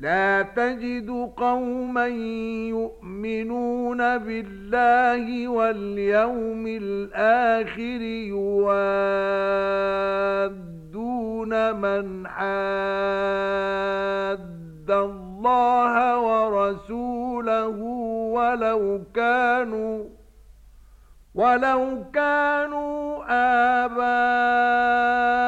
لا تجد قوما يؤمنون بالله واليوم الآخر يوادون من حاد الله ورسوله ولو كانوا ولو كانوا آباءهم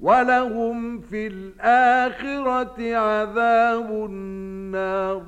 ولهم في الآخرة عذاب النار